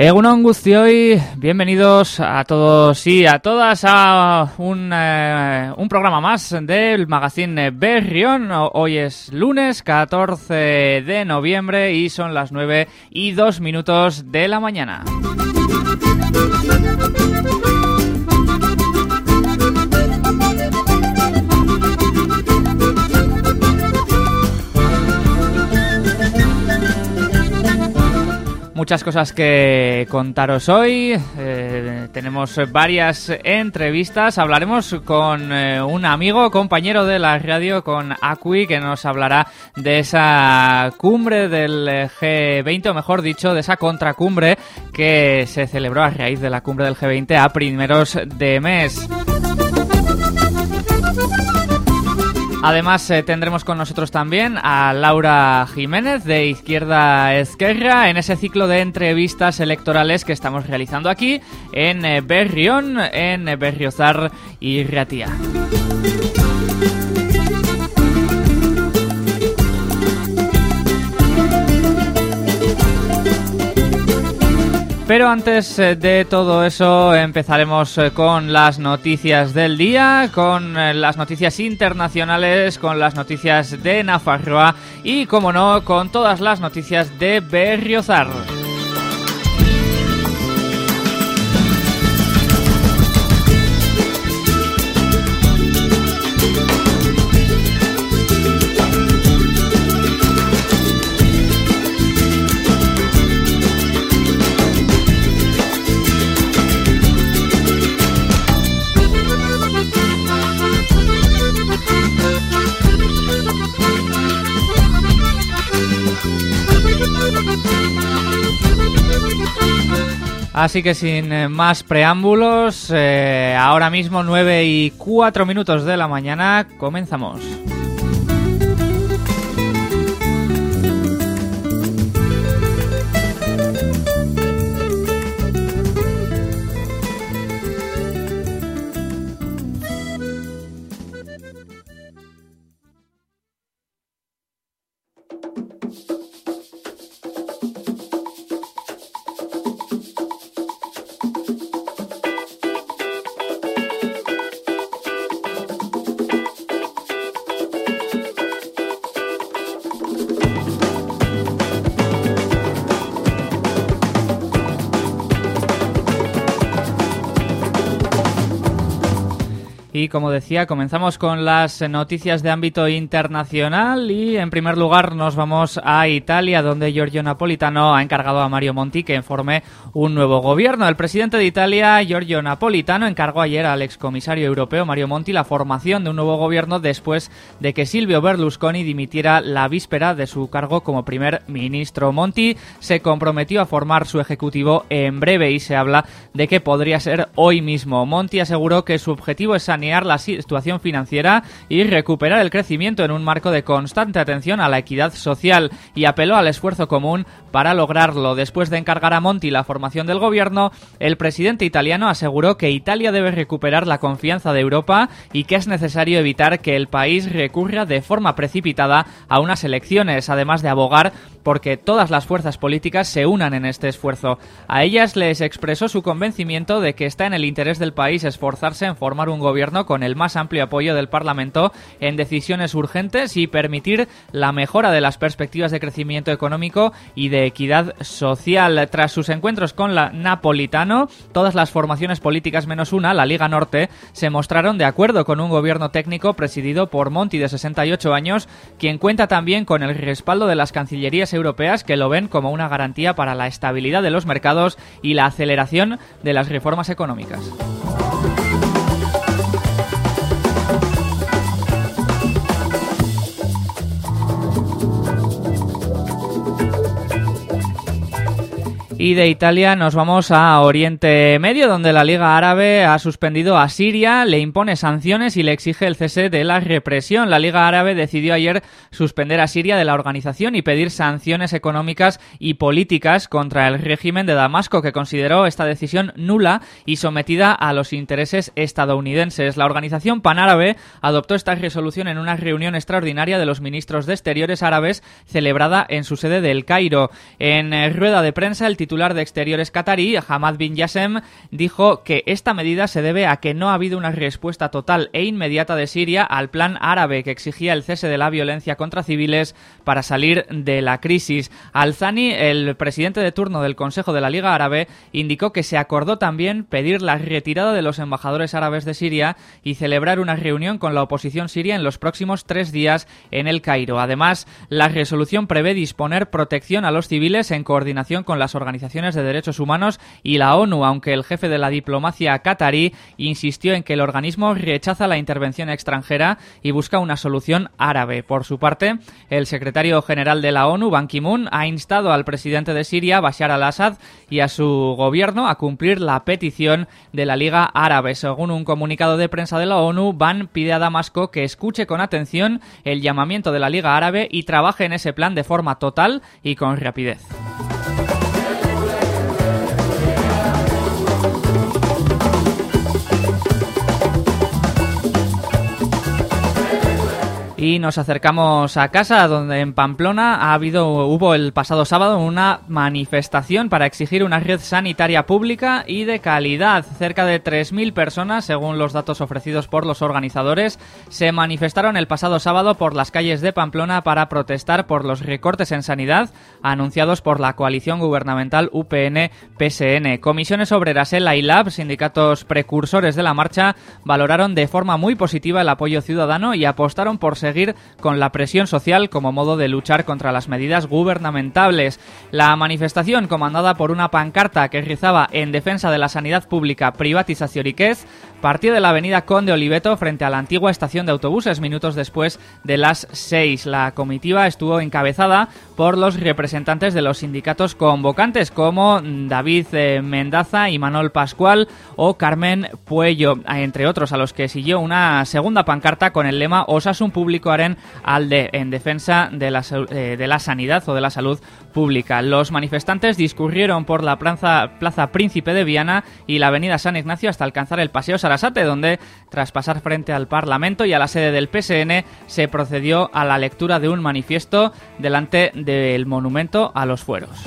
Egunon hoy bienvenidos a todos y a todas a un, eh, un programa más del magazine Berrión. Hoy es lunes 14 de noviembre y son las 9 y 2 minutos de la mañana. Muchas cosas que contaros hoy. Eh, tenemos varias entrevistas. Hablaremos con eh, un amigo, compañero de la radio, con Acui, que nos hablará de esa cumbre del G20, o mejor dicho, de esa contracumbre que se celebró a raíz de la cumbre del G20 a primeros de mes. Además, eh, tendremos con nosotros también a Laura Jiménez de Izquierda Esquerra en ese ciclo de entrevistas electorales que estamos realizando aquí en eh, Berrión, en Berriozar y Riatía. Pero antes eh, de todo eso empezaremos eh, con las noticias del día, con eh, las noticias internacionales, con las noticias de Nafarroa y, como no, con todas las noticias de Berriozar. Así que sin eh, más preámbulos, eh, ahora mismo 9 y 4 minutos de la mañana, comenzamos. Como decía, comenzamos con las noticias de ámbito internacional y en primer lugar nos vamos a Italia donde Giorgio Napolitano ha encargado a Mario Monti que informe un nuevo gobierno. El presidente de Italia, Giorgio Napolitano, encargó ayer al excomisario europeo Mario Monti la formación de un nuevo gobierno después de que Silvio Berlusconi dimitiera la víspera de su cargo como primer ministro. Monti se comprometió a formar su ejecutivo en breve y se habla de que podría ser hoy mismo. Monti aseguró que su objetivo es sanear la situación financiera y recuperar el crecimiento en un marco de constante atención a la equidad social y apeló al esfuerzo común para lograrlo. Después de encargar a Monti la formación del gobierno, el presidente italiano aseguró que Italia debe recuperar la confianza de Europa y que es necesario evitar que el país recurra de forma precipitada a unas elecciones, además de abogar porque todas las fuerzas políticas se unan en este esfuerzo. A ellas les expresó su convencimiento de que está en el interés del país esforzarse en formar un gobierno con el más amplio apoyo del Parlamento en decisiones urgentes y permitir la mejora de las perspectivas de crecimiento económico y de equidad social. Tras sus encuentros con la Napolitano, todas las formaciones políticas menos una, la Liga Norte, se mostraron de acuerdo con un gobierno técnico presidido por Monti de 68 años, quien cuenta también con el respaldo de las cancillerías europeas que lo ven como una garantía para la estabilidad de los mercados y la aceleración de las reformas económicas. Y de Italia nos vamos a Oriente Medio, donde la Liga Árabe ha suspendido a Siria, le impone sanciones y le exige el cese de la represión. La Liga Árabe decidió ayer suspender a Siria de la organización y pedir sanciones económicas y políticas contra el régimen de Damasco, que consideró esta decisión nula y sometida a los intereses estadounidenses. La organización panárabe adoptó esta resolución en una reunión extraordinaria de los ministros de Exteriores árabes celebrada en su sede del Cairo. En rueda de prensa, el titular de Exteriores catarí, Hamad bin Yassem, dijo que esta medida se debe a que no ha habido una respuesta total e inmediata de Siria al plan árabe que exigía el cese de la violencia contra civiles para salir de la crisis. Al-Zani, el presidente de turno del Consejo de la Liga Árabe, indicó que se acordó también pedir la retirada de los embajadores árabes de Siria y celebrar una reunión con la oposición siria en los próximos tres días en el Cairo. Además, la resolución prevé disponer protección a los civiles en coordinación con las organizaciones de derechos humanos y la ONU, aunque el jefe de la diplomacia qatarí insistió en que el organismo rechaza la intervención extranjera y busca una solución árabe. Por su parte, el secretario general de la ONU, Ban Ki-moon, ha instado al presidente de Siria, Bashar al-Assad, y a su gobierno a cumplir la petición de la Liga Árabe. Según un comunicado de prensa de la ONU, Ban pide a Damasco que escuche con atención el llamamiento de la Liga Árabe y trabaje en ese plan de forma total y con rapidez. Y nos acercamos a casa, donde en Pamplona ha habido, hubo el pasado sábado una manifestación para exigir una red sanitaria pública y de calidad. Cerca de 3.000 personas, según los datos ofrecidos por los organizadores, se manifestaron el pasado sábado por las calles de Pamplona para protestar por los recortes en sanidad anunciados por la coalición gubernamental UPN-PSN. Comisiones Obreras, el ILAB, sindicatos precursores de la marcha, valoraron de forma muy positiva el apoyo ciudadano y apostaron por ser seguir con la presión social como modo de luchar contra las medidas gubernamentales. La manifestación, comandada por una pancarta que rizaba en defensa de la sanidad pública, privatización y partió de la avenida Conde Oliveto frente a la antigua estación de autobuses minutos después de las seis. La comitiva estuvo encabezada por los representantes de los sindicatos convocantes como David eh, Mendaza y Manuel Pascual o Carmen Puello, entre otros, a los que siguió una segunda pancarta con el lema Osasun Público Alde en defensa de la, eh, de la sanidad o de la salud pública. Los manifestantes discurrieron por la plaza, plaza Príncipe de Viana y la avenida San Ignacio hasta alcanzar el Paseo Sarasate, donde, tras pasar frente al Parlamento y a la sede del PSN, se procedió a la lectura de un manifiesto delante del monumento a los fueros.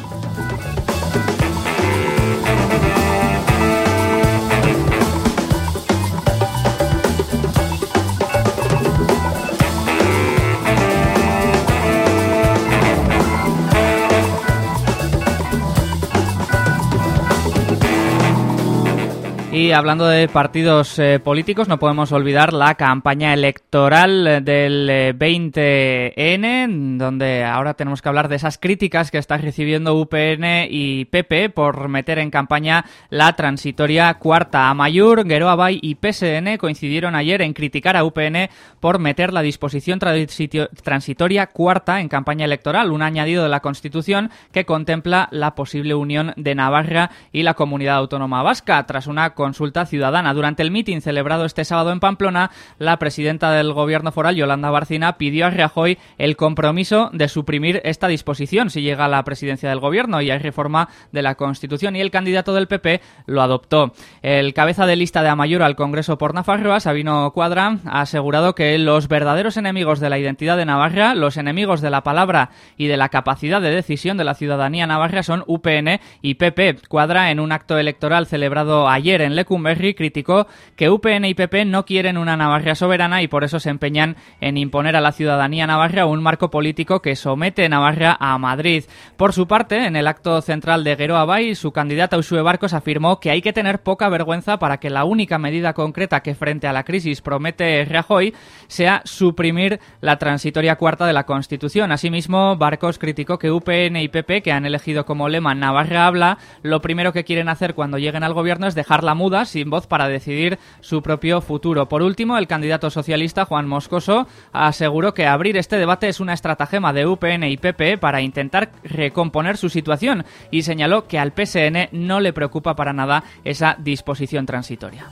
Hablando de partidos eh, políticos, no podemos olvidar la campaña electoral del 20N, eh, donde ahora tenemos que hablar de esas críticas que está recibiendo UPN y PP por meter en campaña la transitoria cuarta. Amayur, Geroabay y PSN coincidieron ayer en criticar a UPN por meter la disposición transitoria cuarta en campaña electoral, un añadido de la Constitución que contempla la posible unión de Navarra y la comunidad autónoma vasca tras una consulta ciudadana. Durante el mitin celebrado este sábado en Pamplona, la presidenta del gobierno foral, Yolanda Barcina, pidió a Rajoy el compromiso de suprimir esta disposición si llega a la presidencia del gobierno y hay reforma de la Constitución y el candidato del PP lo adoptó. El cabeza de lista de Amayur al Congreso por Nafarroa, Sabino Cuadra, ha asegurado que los verdaderos enemigos de la identidad de Navarra, los enemigos de la palabra y de la capacidad de decisión de la ciudadanía navarra son UPN y PP. Cuadra en un acto electoral celebrado ayer en Lecumberri criticó que UPN y PP no quieren una Navarra soberana y por eso se empeñan en imponer a la ciudadanía navarra un marco político que somete Navarra a Madrid. Por su parte, en el acto central de Gueroa Bay, su candidata Usue Barcos afirmó que hay que tener poca vergüenza para que la única medida concreta que frente a la crisis promete Rajoy sea suprimir la transitoria cuarta de la Constitución. Asimismo, Barcos criticó que UPN y PP, que han elegido como lema Navarra habla, lo primero que quieren hacer cuando lleguen al gobierno es dejar la muda, sin voz para decidir su propio futuro. Por último, el candidato socialista Juan Moscoso aseguró que abrir este debate es una estratagema de UPN y PP para intentar recomponer su situación y señaló que al PSN no le preocupa para nada esa disposición transitoria.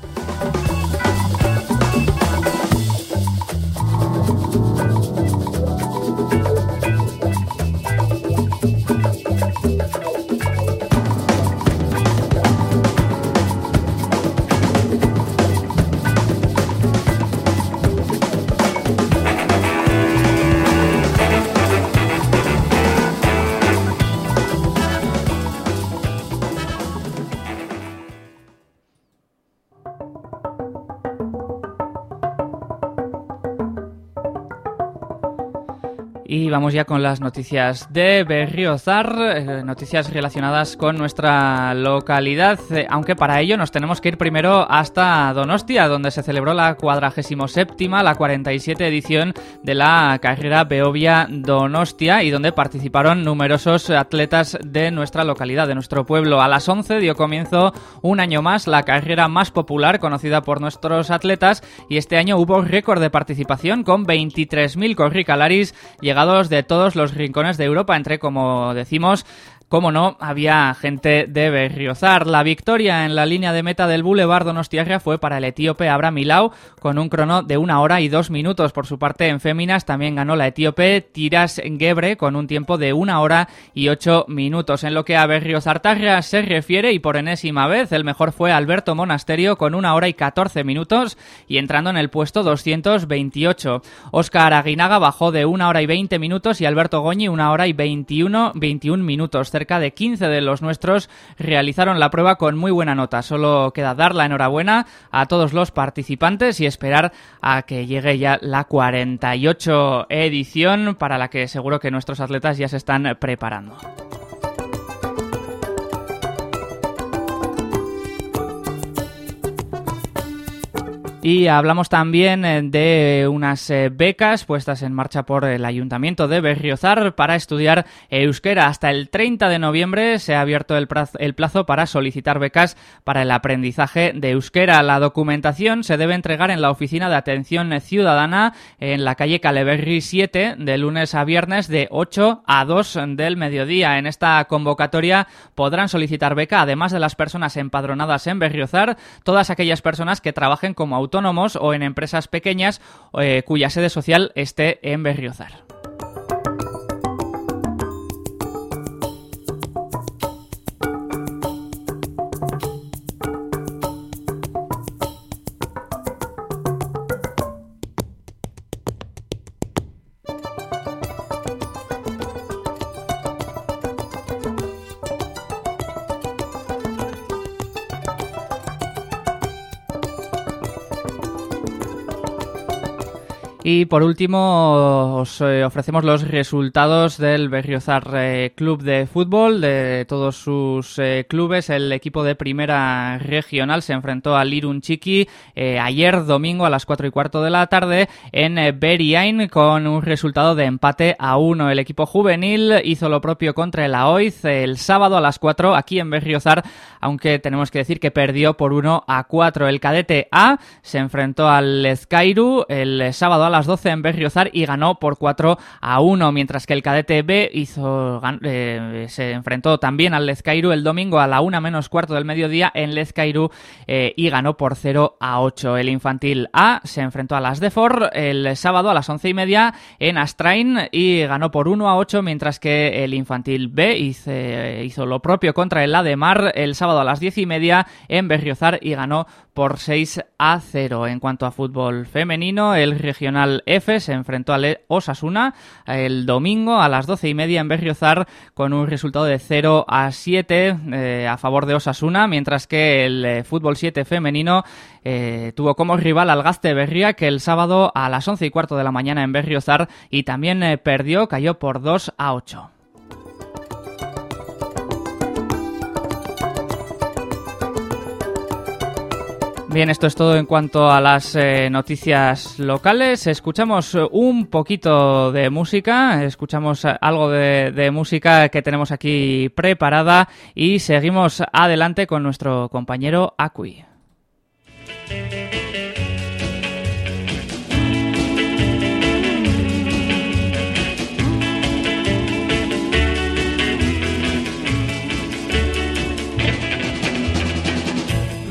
Y vamos ya con las noticias de Berriozar, eh, noticias relacionadas con nuestra localidad, eh, aunque para ello nos tenemos que ir primero hasta Donostia, donde se celebró la 47 la 47 edición de la carrera Beovia Donostia y donde participaron numerosos atletas de nuestra localidad, de nuestro pueblo. A las 11 dio comienzo un año más la carrera más popular conocida por nuestros atletas y este año hubo récord de participación con 23.000 corricalaris llegados de todos los rincones de Europa, entre, como decimos, como no, había gente de Berriozar. La victoria en la línea de meta del Boulevard Donostiarra fue para el etíope Abraham Milau con un crono de una hora y dos minutos. Por su parte, en féminas también ganó la etíope Tiras Gebre con un tiempo de una hora y ocho minutos. En lo que a Berriozar Tarra se refiere, y por enésima vez, el mejor fue Alberto Monasterio con una hora y catorce minutos y entrando en el puesto 228. Óscar Aguinaga bajó de una hora y veinte minutos y Alberto Goñi una hora y 21, 21 minutos cerca de 15 de los nuestros realizaron la prueba con muy buena nota. Solo queda dar la enhorabuena a todos los participantes y esperar a que llegue ya la 48 edición para la que seguro que nuestros atletas ya se están preparando. Y hablamos también eh, de unas eh, becas puestas en marcha por el Ayuntamiento de Berriozar para estudiar euskera. Hasta el 30 de noviembre se ha abierto el plazo para solicitar becas para el aprendizaje de euskera. La documentación se debe entregar en la Oficina de Atención Ciudadana en la calle Caleberri 7 de lunes a viernes de 8 a 2 del mediodía. En esta convocatoria podrán solicitar beca, además de las personas empadronadas en Berriozar, todas aquellas personas que trabajen como autónomos o en empresas pequeñas eh, cuya sede social esté en Berriozar. Y por último, os eh, ofrecemos los resultados del Berriozar eh, Club de Fútbol, de todos sus eh, clubes. El equipo de primera regional se enfrentó al Irun Chiqui ayer domingo a las 4 y cuarto de la tarde en Beriain con un resultado de empate a 1. El equipo juvenil hizo lo propio contra el AOIZ el sábado a las 4 aquí en Berriozar, aunque tenemos que decir que perdió por 1 a 4. El cadete A se enfrentó al Ezcairu el sábado a las 12 en Berriozar y ganó por 4 a 1, mientras que el cadete B hizo, eh, se enfrentó también al Lezcairu el domingo a la 1 menos cuarto del mediodía en Lezcairu eh, y ganó por 0 a 8. El infantil A se enfrentó a las de For el sábado a las 11 y media en Astrain y ganó por 1 a 8, mientras que el infantil B hizo, hizo lo propio contra el A de Mar el sábado a las 10 y media en Berriozar y ganó por 6 a 0. En cuanto a fútbol femenino, el regional F se enfrentó al Osasuna el domingo a las 12 y media en Berriozar con un resultado de 0 a 7 eh, a favor de Osasuna, mientras que el eh, fútbol 7 femenino eh, tuvo como rival al Gaste Berria que el sábado a las 11 y cuarto de la mañana en Berriozar y también perdió, cayó por 2 a 8. Bien, esto es todo en cuanto a las eh, noticias locales. Escuchamos un poquito de música, escuchamos algo de, de, música que tenemos aquí preparada y seguimos adelante con nuestro compañero Acui.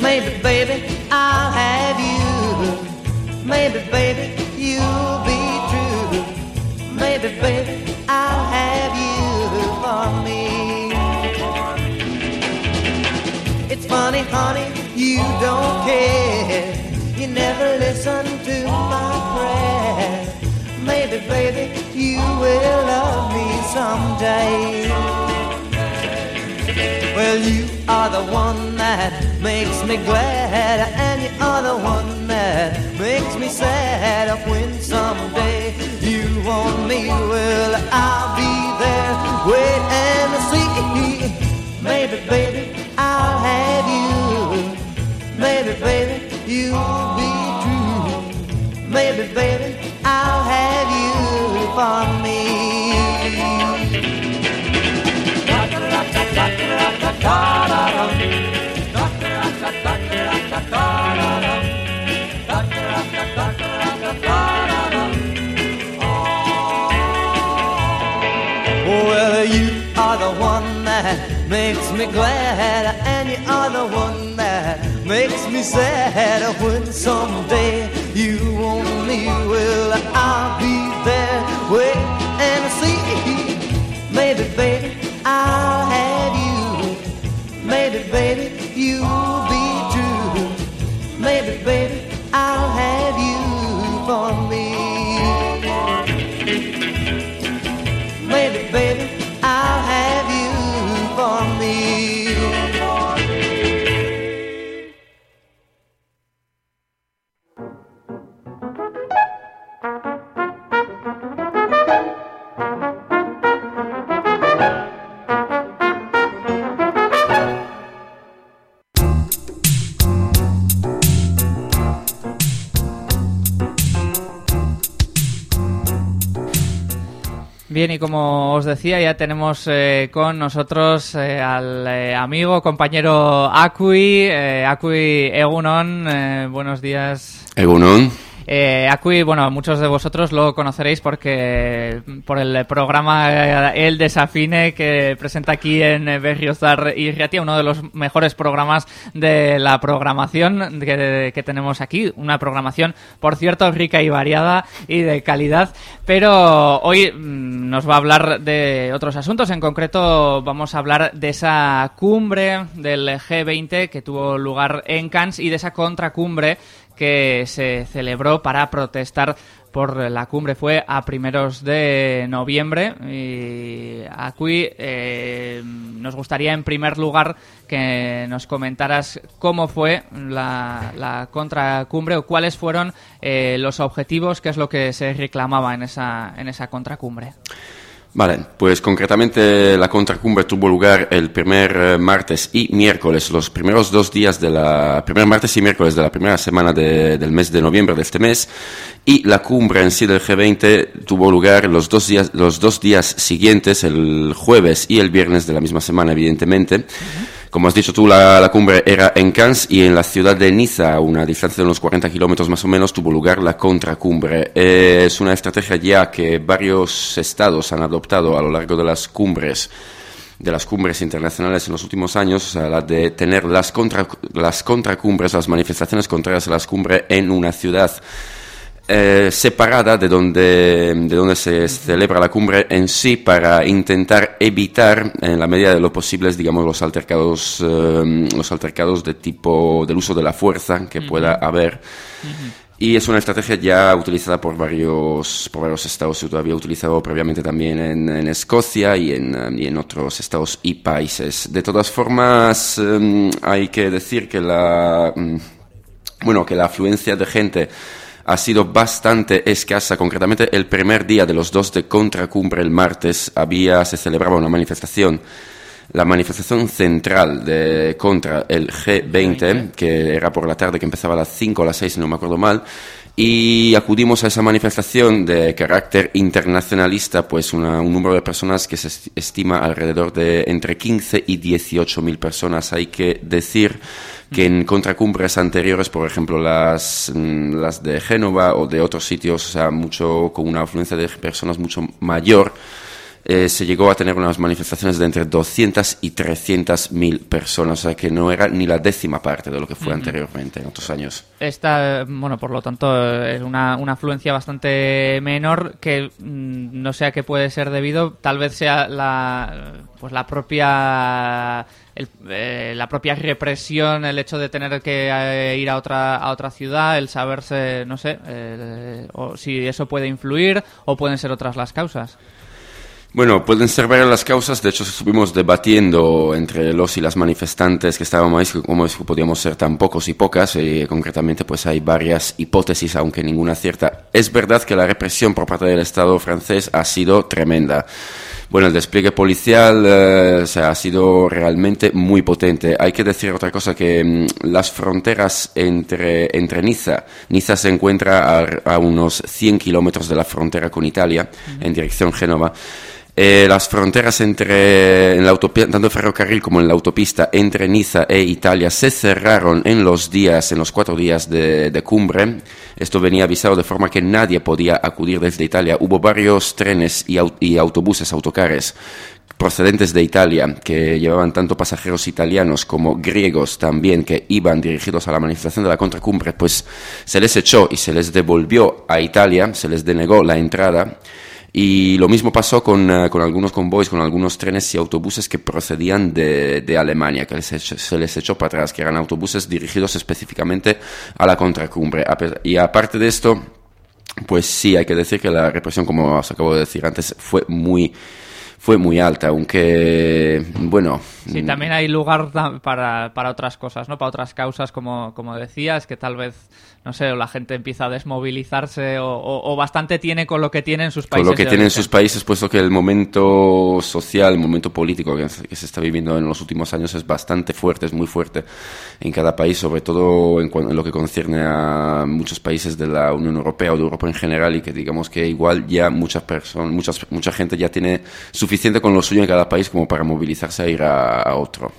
Maybe, baby. I'll have you. Maybe, baby, you'll be true. Maybe, baby, I'll have you for me. It's funny, honey, you don't care. You never listen to my prayer. Maybe, baby, you will love me someday. Well, you are the one that makes me glad, are the one that makes me sad. If When someday you want me, well, I'll be there. Wait and see. Maybe, baby, I'll have you. Maybe, baby, you'll be true. Maybe, baby, I'll have you for me. Well, makes me glad, and you are the one that makes me sad. When someday you want me, well, I'll be there. Wait and see. Maybe, baby, I'll have you. Maybe, baby, you'll Bien, y como os decía, ya tenemos eh, con nosotros eh, al eh, amigo, compañero Akui, eh, Akui Egunon. buenos días. Egunon. Eh, Akui, bueno, muchos de vosotros lo conoceréis porque por el programa eh, El Desafine que presenta aquí en eh, Berriozar y Riatia, uno de los mejores programas de la programación que, que tenemos aquí. Una programación, por cierto, rica y variada y de calidad. Pero hoy mm, nos va a hablar de otros asuntos. En concreto, vamos a hablar de esa cumbre del G20 que tuvo lugar en Cannes y de esa contracumbre que se celebró para protestar por la cumbre. Fue a primeros de noviembre y aquí eh, nos gustaría en primer lugar que nos comentaras cómo fue la, contracumbre o cuáles fueron eh, los objetivos, qué es lo que se reclamaba en esa, en esa contracumbre. Vale, pues concretamente la contracumbre tuvo lugar el primer eh, martes y miércoles, los primeros dos días de la, primer martes y miércoles de la primera semana de- del mes de noviembre de este mes, y la cumbre en sí del G20 tuvo lugar los dos días, los dos días siguientes, el jueves y el viernes de la misma semana, evidentemente. Como has dicho tú, la, cumbre era en Cannes y en la ciudad de Niza, a una distancia de unos 40 kilómetros más o menos, tuvo lugar la contracumbre. Eh, es una estrategia ya que varios estados han adoptado a lo largo de las cumbres de las cumbres internacionales en los últimos años, o sea, la de tener las, contra, las contracumbres, las manifestaciones contrarias a las cumbres en una ciudad eh, separada de donde, de donde se celebra la cumbre en sí para intentar evitar en la medida de lo posible digamos los altercados eh, los altercados de tipo del uso de la fuerza que pueda haber. Y es una estrategia ya utilizada por varios, por varios estados, se había utilizado previamente también en, en Escocia y en, y en otros estados y países. De todas formas, eh, hay que decir que la, mm, bueno, que la afluencia de gente ha sido bastante escasa. Concretamente, el primer día de los dos de contracumbre, el martes, había, se celebraba una manifestación la manifestación central de, contra el G20, que era por la tarde, que empezaba a las 5 o las 6, si no me acuerdo mal, y acudimos a esa manifestación de carácter internacionalista, pues una- un número de personas que se est- estima alrededor de entre 15 y 18 mil personas. Hay que decir que en contracumbres anteriores, por ejemplo las, mm, las de Génova o de otros sitios, o sea, mucho, con una afluencia de personas mucho mayor, eh, se llegó a tener unas manifestaciones de entre 200 y 300 mil personas, o sea que no era ni la décima parte de lo que fue anteriormente en otros años. Esta, bueno, por lo tanto, es una, una afluencia bastante menor que mm, no sé a qué puede ser debido. Tal vez sea la, pues la propia, el- eh, la propia represión, el hecho de tener que eh, ir a otra, a otra ciudad, el saberse, no sé, eh, o si eso puede influir o pueden ser otras las causas. Bueno, pueden ser varias las causas. De hecho, estuvimos debatiendo entre los y las manifestantes que estábamos ahí, cómo es que podíamos ser tan pocos y pocas. Y concretamente, pues hay varias hipótesis, aunque ninguna cierta. Es verdad que la represión por parte del Estado francés ha sido tremenda. Bueno, el despliegue policial eh, ha sido realmente muy potente. Hay que decir otra cosa, que mm, las fronteras entre, entre Niza, Niza se encuentra a, unos 100 kilómetros de la frontera con Italia, en dirección Génova. Eh, las fronteras entre en la tanto el ferrocarril como en la autopista entre Niza e Italia se cerraron en los días, en los cuatro días de, de, cumbre. Esto venía avisado de forma que nadie podía acudir desde Italia. Hubo varios trenes y, y autobuses, autocares procedentes de Italia, que llevaban tanto pasajeros italianos como griegos también, que iban dirigidos a la manifestación de la contracumbre, pues se les echó y se les devolvió a Italia, se les denegó la entrada. Y lo mismo pasó con, uh, con, algunos convoys, con algunos trenes y autobuses que procedían de, de Alemania, que se, se, les echó para atrás, que eran autobuses dirigidos específicamente a la contracumbre. Y aparte de esto, pues sí, hay que decir que la represión, como os acabo de decir antes, fue muy fue muy alta, aunque, bueno... Sí, también hay lugar para, para otras cosas, ¿no? Para otras causas, como, como decías, que tal vez no sé, la gente empieza a desmovilizarse o, bastante tiene con lo que tiene en sus países. Con lo que tiene en sus países, puesto que el momento social, el momento político que, se está viviendo en los últimos años es bastante fuerte, es muy fuerte en cada país, sobre todo en, en lo que concierne a muchos países de la Unión Europea o de Europa en general y que digamos que igual ya muchas personas, muchas, mucha gente ya tiene suficiente con lo suyo en cada país como para movilizarse a ir a, otro.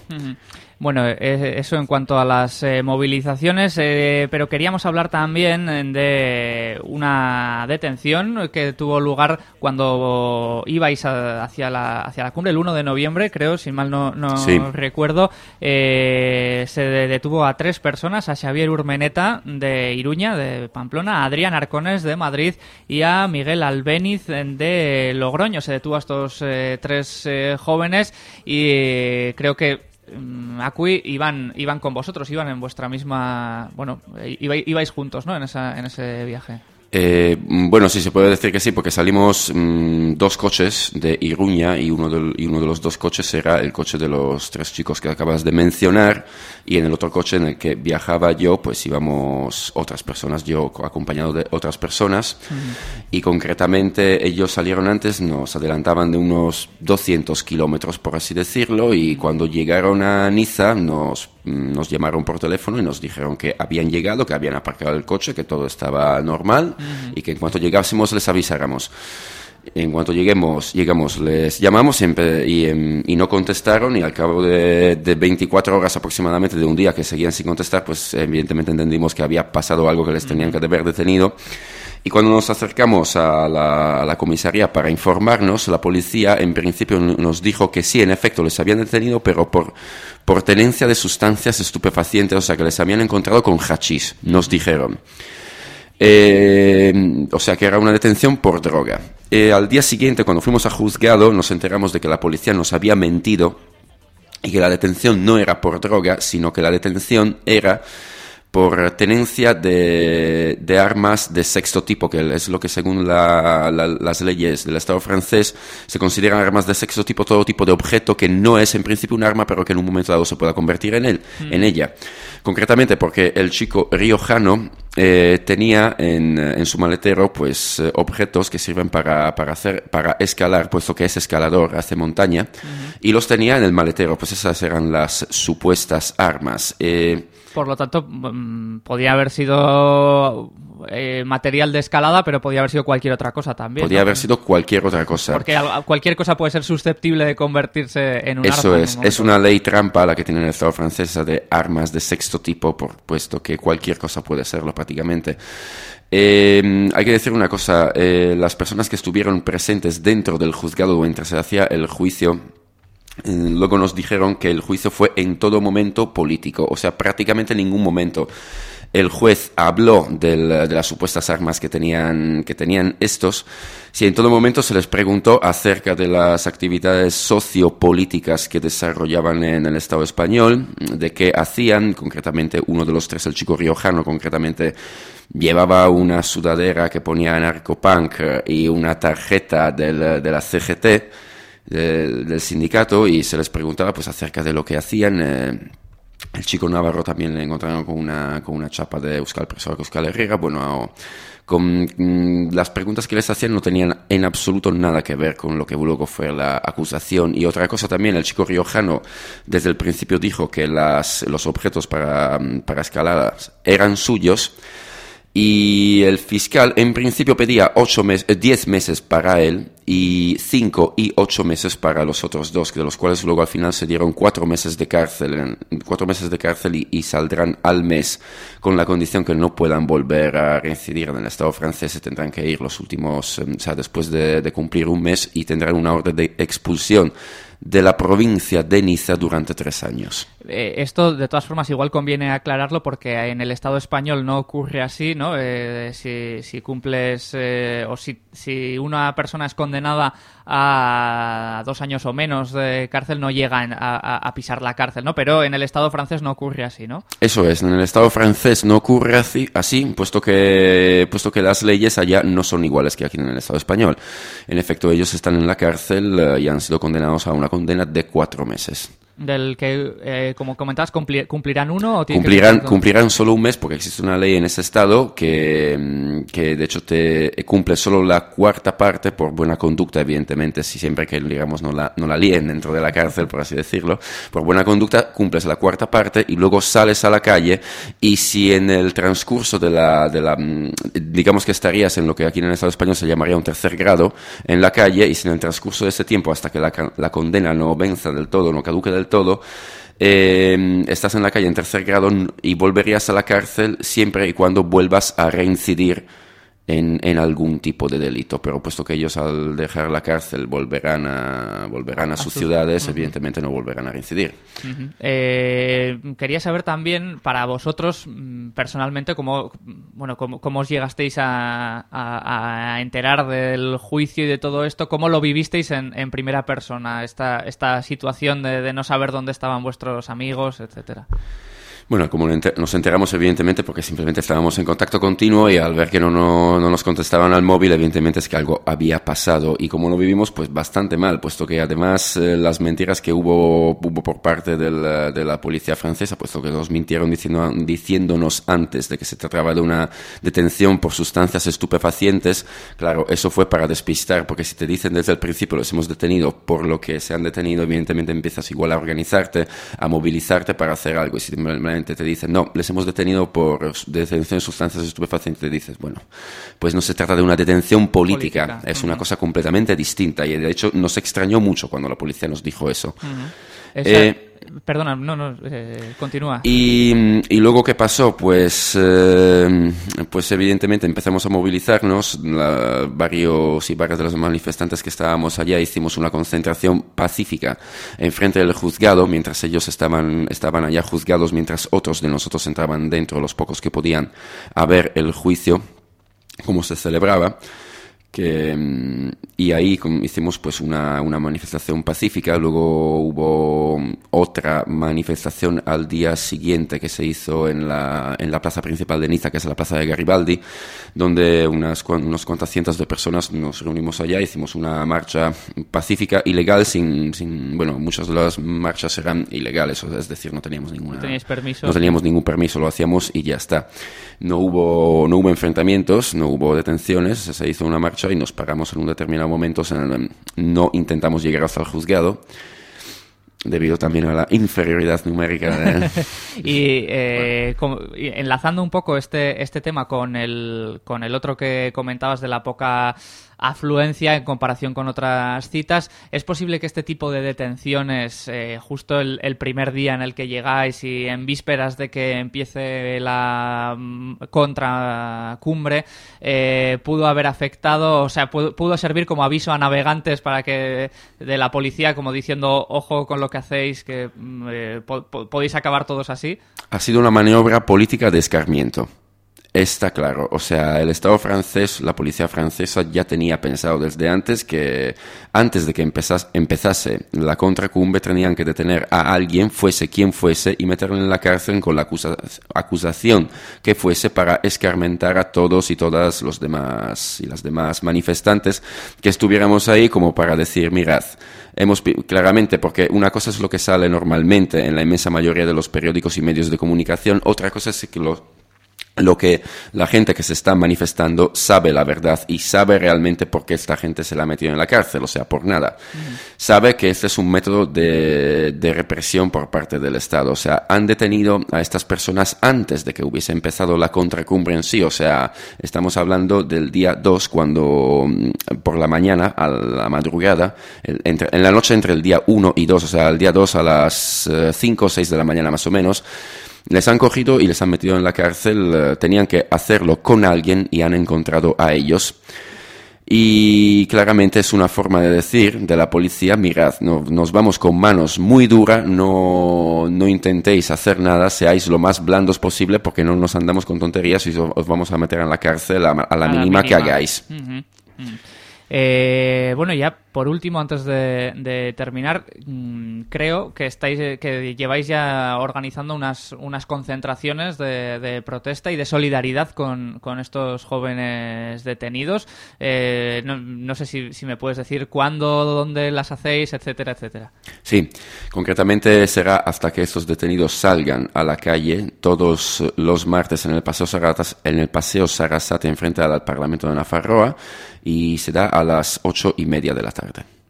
Bueno, eso en cuanto a las eh, movilizaciones, eh, pero queríamos hablar también de una detención que tuvo lugar cuando ibais hacia, la, hacia la cumbre el 1 de noviembre, creo, si mal no, no recuerdo. Eh, se detuvo a tres personas, a Xavier Urmeneta de Iruña, de Pamplona, a Adrián Arcones de Madrid y a Miguel Albeniz de Logroño. Se detuvo a estos tres jóvenes y creo que Mm, Acui iban, iban con vosotros, iban en vuestra misma... Bueno, ibais juntos, ¿no? En, esa, en ese viaje. Eh, bueno, sí, se puede decir que sí, porque salimos mmm, dos coches de Iruña y uno de, y uno de los dos coches era el coche de los tres chicos que acabas de mencionar. Y en el otro coche en el que viajaba yo, pues íbamos otras personas, yo acompañado de otras personas. Mm. y concretamente ellos salieron antes, nos adelantaban de unos 200 kilómetros, por así decirlo, y cuando llegaron a Niza nos nos llamaron por teléfono y nos dijeron que habían llegado, que habían aparcado el coche, que todo estaba normal y que en cuanto llegásemos les avisáramos. En cuanto lleguemos, llegamos, les llamamos y, em, y, no contestaron y al cabo de, de, 24 horas aproximadamente de un día que seguían sin contestar, pues evidentemente entendimos que había pasado algo que les tenían que haber detenido y cuando nos acercamos a la, comisaría para informarnos, la policía en principio nos dijo que sí, en efecto, les habían detenido, pero por, por tenencia de sustancias estupefacientes, o sea, que les habían encontrado con hachís, nos dijeron. Eh, o sea que era una detención por droga. Eh, al día siguiente, cuando fuimos a juzgado, nos enteramos de que la policía nos había mentido y que la detención no era por droga, sino que la detención era por tenencia de, de, armas de sexto tipo, que es lo que según la, la, las leyes del Estado francés se consideran armas de sexto tipo, todo tipo de objeto que no es en principio un arma, pero que en un momento dado se pueda convertir en él, mm. en ella. Concretamente porque el chico riojano eh, tenía en, en, su maletero pues eh, objetos que sirven para, para, hacer, para escalar, puesto que es escalador, hace montaña, mm -hmm. y los tenía en el maletero, pues esas eran las supuestas armas. Eh, por lo tanto, mm, podía haber sido eh, material de escalada, pero podía haber sido cualquier otra cosa también. Podía ¿no? haber sido cualquier otra cosa. Porque cualquier cosa puede ser susceptible de convertirse en un Eso arma. es, es una ley trampa la que tiene el Estado francesa de armas de sexto tipo, por puesto que cualquier cosa puede serlo prácticamente. Eh, hay que decir una cosa, eh, las personas que estuvieron presentes dentro del juzgado mientras se hacía el juicio Luego nos dijeron que el juicio fue en todo momento político, o sea, prácticamente en ningún momento. El juez habló de las supuestas armas que tenían, que tenían estos, si en todo momento se les preguntó acerca de las actividades sociopolíticas que desarrollaban en el Estado español, de qué hacían, concretamente uno de los tres, el chico riojano, concretamente llevaba una sudadera que ponía anarcopunk eh, y una tarjeta del- de la CGT, del, del sindicato, y se les preguntaba pues acerca de lo que hacían. eh, el chico Navarro también le encontraron con una, con una chapa de Euskal Presoak, Euskal Herrera. Bueno, con mm, las preguntas que les hacían no tenían en absoluto nada que ver con lo que luego fue la acusación. Y otra cosa también, el chico riojano desde el principio dijo que las, los objetos para, mm, para escaladas eran suyos. Y el fiscal en principio pedía ocho mes- eh, 10 meses para él y 5 y 8 meses para los otros dos, de los cuales luego al final se dieron 4 meses de cárcel, cuatro meses de cárcel y, saldrán al mes con la condición que no puedan volver a reincidir en el Estado francés, se tendrán que ir los últimos, eh, o sea, después de, de cumplir un mes y tendrán una orden de expulsión de la provincia de Niza durante tres años. Eh, esto, de todas formas, igual conviene aclararlo porque en el Estado español no ocurre así, ¿no? Eh, si, si cumples eh, o si, si una persona es condenada a dos años o menos de cárcel, no llega a, a- pisar la cárcel, ¿no? Pero en el Estado francés no ocurre así, ¿no? Eso es, en el Estado francés no ocurre así, así puesto, que, puesto que las leyes allá no son iguales que aquí en el Estado español. En efecto, ellos están en la cárcel y han sido condenados a una condena de cuatro meses. Del que, eh, como comentabas, cumpli- cumplirán uno o tienen que Cumplirán, cumplir cumplirán solo un mes porque existe una ley en ese estado que, mm, que de hecho te cumple solo la cuarta parte por buena conducta, evidentemente, si siempre que digamos no la, no la líen dentro de la cárcel, por así decirlo, por buena conducta cumples la cuarta parte y luego sales a la calle y si en el transcurso de la, de la mm, digamos que estarías en lo que aquí en el Estado español se llamaría un tercer grado en la calle y si en el transcurso de ese tiempo hasta que la, la condena no venza del todo, no caduque del todo, eh, estás en la calle en tercer grado y volverías a la cárcel siempre y cuando vuelvas a reincidir en, en algún tipo de delito. Pero puesto que ellos al dejar la cárcel volverán a, volverán a, sus sus- ciudades, evidentemente no volverán a reincidir. Eh, quería saber también para vosotros mm, personalmente cómo bueno cómo, cómo os llegasteis a, a- a enterar del juicio y de todo esto, cómo lo vivisteis en, en primera persona esta esta situación de, de no saber dónde estaban vuestros amigos, etcétera. Bueno, como nos enteramos evidentemente porque simplemente estábamos en contacto continuo y al ver que no, no, no nos contestaban al móvil, evidentemente es que algo había pasado. Y como lo vivimos, pues bastante mal, puesto que además eh, las mentiras que hubo, hubo por parte del, eh, de la policía francesa, puesto que nos mintieron diciéndonos antes de que se trataba de una detención por sustancias estupefacientes, claro, eso fue para despistar, porque si te dicen desde el principio los hemos detenido por lo que se han detenido, evidentemente empiezas igual a organizarte, a movilizarte para hacer algo te dicen, no, les hemos detenido por detención de sustancias estupefacientes, te dices, bueno, pues no se trata de una detención política, Política, es una cosa completamente distinta y de hecho nos extrañó mucho cuando la policía nos dijo eso. Esa- Eh, perdona, no, no, eh, continúa. Y, luego, ¿qué pasó? Pues, eh, pues evidentemente empezamos a movilizarnos. La- varios y varias de los manifestantes que estábamos allá hicimos una concentración pacífica enfrente del juzgado, mientras ellos estaban, estaban allá juzgados, mientras otros de nosotros entraban dentro, los pocos que podían, a ver el juicio, cómo se celebraba que mm, y ahí hicimos pues una, una manifestación pacífica luego hubo mm, otra manifestación al día siguiente que se hizo en la, en la plaza principal de Niza que es la plaza de Garibaldi donde unas, unos cuantas cientos de personas nos reunimos allá hicimos una marcha pacífica ilegal sin, sin bueno muchas de las marchas eran ilegales es decir no teníamos ninguna ¿No permiso? no teníamos ningún permiso, lo hacíamos y ya está. No hubo, no hubo enfrentamientos, no hubo detenciones, se hizo una marcha y nos paramos en un determinado momento. o sea, no intentamos llegar hasta el juzgado, debido también a la inferioridad numérica. de- Y, eh, como- y enlazando un poco este, este tema con el, con el otro que comentabas de la poca afluencia en comparación con otras citas. ¿Es posible que este tipo de detenciones, eh, justo el, primer día en el que llegáis y en vísperas de que empiece la mm, contracumbre, eh, pudo haber afectado, o sea, pudo, servir como aviso a navegantes para que de la policía, como diciendo, ojo con lo que hacéis, que mm, eh, podéis acabar todos así? Ha sido una maniobra política de escarmiento. Está claro, o sea, el Estado francés, la policía francesa ya tenía pensado desde antes que antes de que empezase, la contracumbre tenían que detener a alguien, fuese quien fuese, y meterlo en la cárcel con la acusación que fuese para escarmentar a todos y todas los demás y las demás manifestantes que estuviéramos ahí como para decir, mirad, hemos claramente, porque una cosa es lo que sale normalmente en la inmensa mayoría de los periódicos y medios de comunicación, otra cosa es que lo lo que la gente que se está manifestando sabe la verdad y sabe realmente por qué esta gente se la ha metido en la cárcel, o sea, por nada. Sabe que este es un método de, represión por parte del Estado, o sea, han detenido a estas personas antes de que hubiese empezado la contracumbre en sí, o sea, estamos hablando del día 2 cuando mm, por la mañana, a la madrugada, en la noche entre el día 1 y 2, o sea, el día 2 a las 5 eh, o 6 de la mañana más o menos, les han cogido y les han metido en la cárcel, eh, tenían que hacerlo con alguien y han encontrado a ellos. Y claramente es una forma de decir de la policía, mirad, nos vamos con manos muy duras, no, no, intentéis hacer nada, seáis lo más blandos posible porque no nos andamos con tonterías y os, vamos a meter en la cárcel a, la, mínima que hagáis. Eh, bueno, ya por último, antes de, terminar, mm, creo que estáis, que lleváis ya organizando unas, unas concentraciones de, protesta y de solidaridad con, estos jóvenes detenidos. Eh, no, sé si, me puedes decir cuándo, dónde las hacéis, etcétera, etcétera. Sí, concretamente será hasta que estos detenidos salgan a la calle todos los martes en el Paseo Saratas, en el Paseo Sarasate enfrente al Parlamento de Nafarroa y será a las ocho y media de la tarde.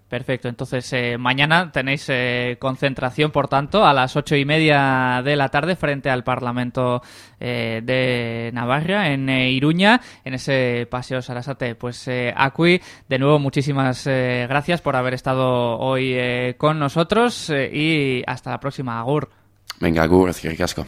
Perfecto, entonces eh, mañana tenéis eh, concentración, por tanto, a las ocho y media de la tarde frente al Parlamento eh, de Navarra, en Iruña, en ese paseo Sarasate. Pues Acui, de nuevo, muchísimas gracias por haber estado hoy con nosotros y hasta la próxima. Agur. Venga, Agur, es que casco.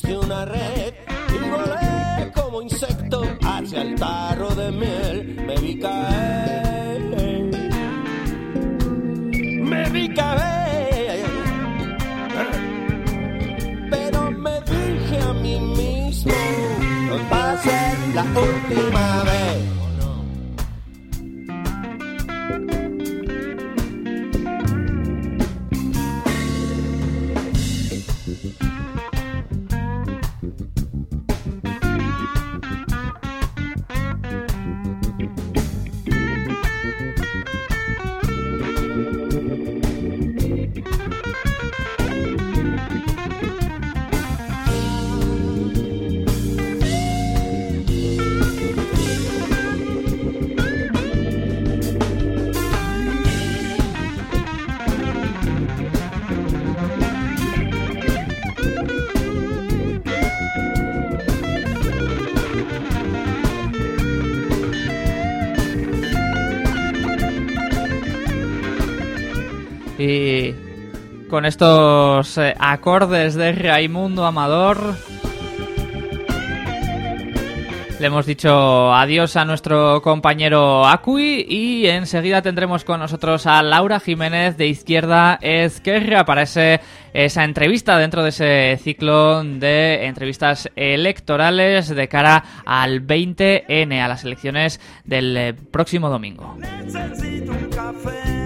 Tendiste una red y volé como insecto hacia el tarro de miel. Me vi caer, me vi caer, pero me dije a mí mismo, va a ser la última vez. Con estos eh, acordes de Raimundo Amador le hemos dicho adiós a nuestro compañero Acui y enseguida tendremos con nosotros a Laura Jiménez de Izquierda Esquerra para esa entrevista dentro de ese ciclo de entrevistas electorales de cara al 20N, a las elecciones del eh, próximo domingo. Necesito un café.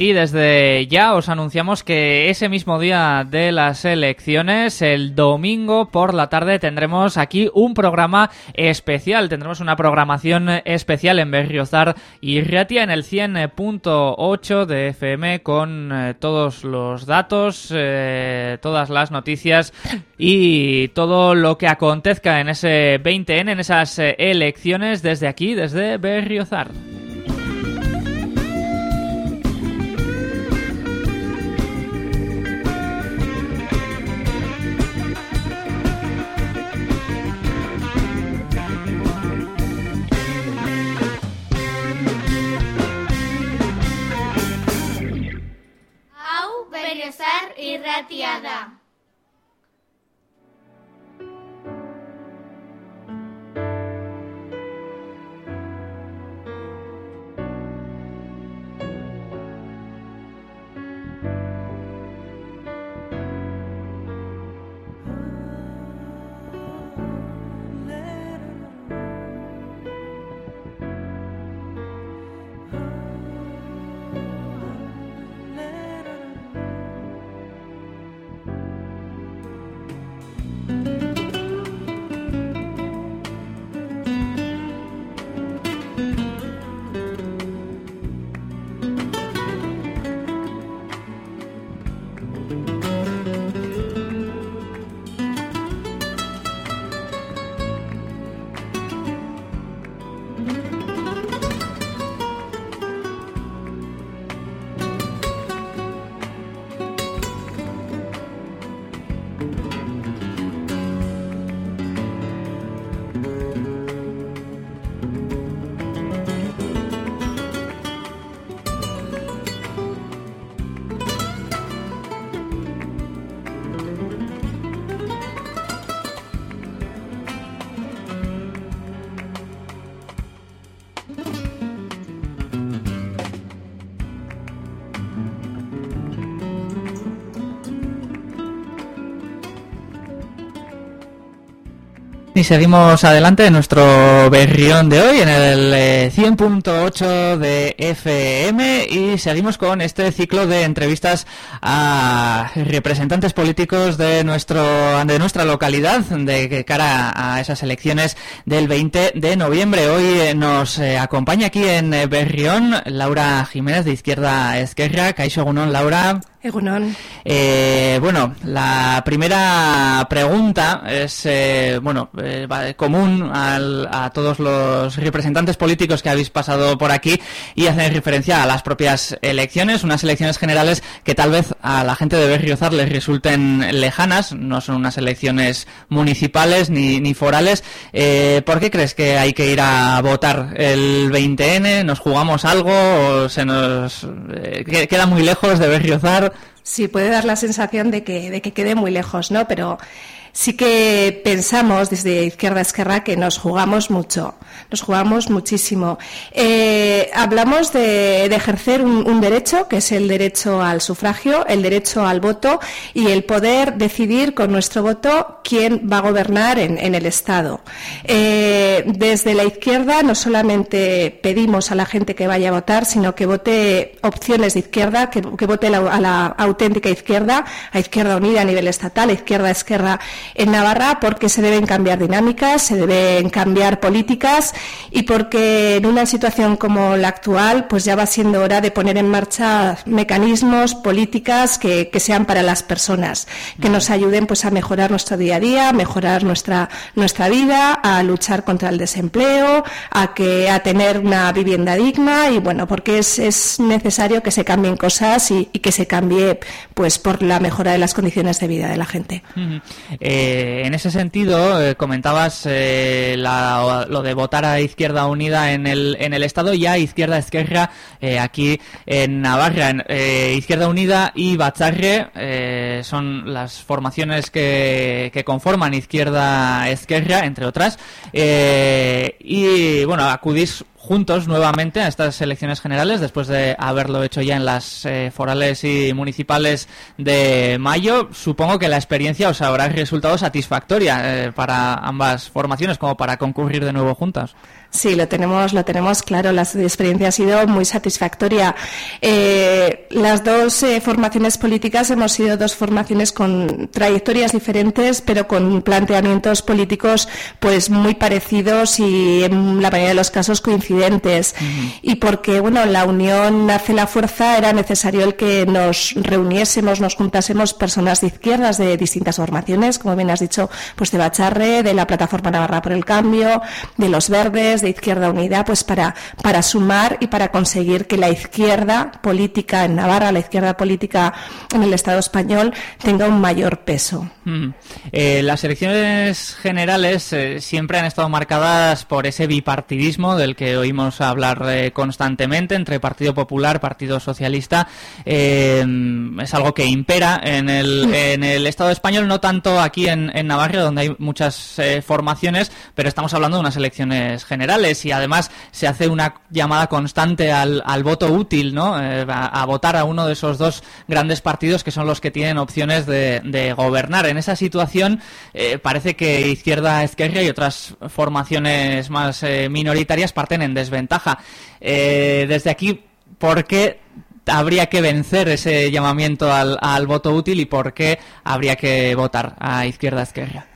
Y desde ya os anunciamos que ese mismo día de las elecciones, el domingo por la tarde, tendremos aquí un programa especial. Tendremos una programación especial en Berriozar y Ratia en el 100.8 de FM con eh, todos los datos, eh, todas las noticias y todo lo que acontezca en ese 20N, en esas eh, elecciones desde aquí, desde Berriozar. Irratia Y seguimos adelante en nuestro berrión de hoy, en el eh, 100.8 de FM, y seguimos con este ciclo de entrevistas a representantes políticos de nuestro de nuestra localidad de cara a esas elecciones del 20 de noviembre. Hoy eh, nos eh, acompaña aquí en eh, Berrión Laura Jiménez de Izquierda Esquerra. Caixo Gunón, Laura. Eh, bueno, la primera pregunta es eh, bueno eh, común a todos los representantes políticos que habéis pasado por aquí y hacen referencia a las propias elecciones, unas elecciones generales que tal vez a la gente de Berriozar les resulten lejanas, no son unas elecciones municipales ni, ni forales. ¿Por qué crees que hay que ir a votar el 20N? ¿Nos jugamos algo o se nos queda muy lejos de Berriozar? Sí, puede dar la sensación de que, de que quede muy lejos, ¿no? Pero sí que pensamos desde Izquierda Esquerra que nos jugamos mucho, nos jugamos muchísimo. Eh, hablamos de, ejercer un, derecho, que es el derecho al sufragio, el derecho al voto y el poder decidir con nuestro voto quién va a gobernar en, el Estado. Eh, desde la izquierda no solamente pedimos a la gente que vaya a votar, sino que vote opciones de izquierda, que, vote a la auténtica izquierda, a Izquierda Unida a nivel estatal, a Izquierda Esquerra en Navarra porque se deben cambiar dinámicas, se deben cambiar políticas y porque en una situación como la actual, pues ya va siendo hora de poner en marcha mecanismos, políticas que, sean para las personas, que nos ayuden pues a mejorar nuestro día a día, a mejorar nuestra, nuestra vida, a luchar contra el desempleo, a que a tener una vivienda digna y bueno, porque es, es necesario que se cambien cosas y, que se cambie pues por la mejora de las condiciones de vida de la gente. Eh, en ese sentido, eh, comentabas eh, lo de votar a Izquierda Unida en el, en el Estado y a Izquierda Esquerra aquí en Navarra. Izquierda Unida y Bacharre son las formaciones que, que, conforman Izquierda Esquerra, entre otras. y bueno, acudís juntos nuevamente a estas elecciones generales después de haberlo hecho ya en las eh, forales y municipales de mayo. Supongo que la experiencia os habrá resultado satisfactoria eh, para ambas formaciones como para concurrir de nuevo juntas. Sí, lo tenemos, lo tenemos claro. La experiencia ha sido muy satisfactoria. Eh, las dos eh, formaciones políticas hemos sido dos formaciones con trayectorias diferentes, pero con planteamientos políticos pues muy parecidos y en la mayoría de los casos coincidentes. Y porque bueno, la unión hace la fuerza, era necesario el que nos reuniésemos, nos juntásemos personas de izquierdas de distintas formaciones, como bien has dicho, pues de Bacharre, de la plataforma Navarra por el Cambio, de los Verdes de Izquierda Unida, pues para, para sumar y para conseguir que la izquierda política en Navarra, la izquierda política en el Estado español, tenga un mayor peso. Mm. Eh, las elecciones generales eh, siempre han estado marcadas por ese bipartidismo del que oímos hablar eh, constantemente entre Partido Popular, Partido Socialista. es algo que impera en el, en el Estado español, no tanto aquí en, en Navarra, donde hay muchas formaciones, pero estamos hablando de unas elecciones generales y además se hace una llamada constante al, voto útil, ¿no? Eh, a, votar a uno de esos dos grandes partidos que son los que tienen opciones de, gobernar. En esa situación eh, parece que Izquierda, Izquierda y otras formaciones más eh, minoritarias parten en desventaja. desde aquí, ¿por qué habría que vencer ese llamamiento al, al voto útil y por qué habría que votar a Izquierda, Izquierda?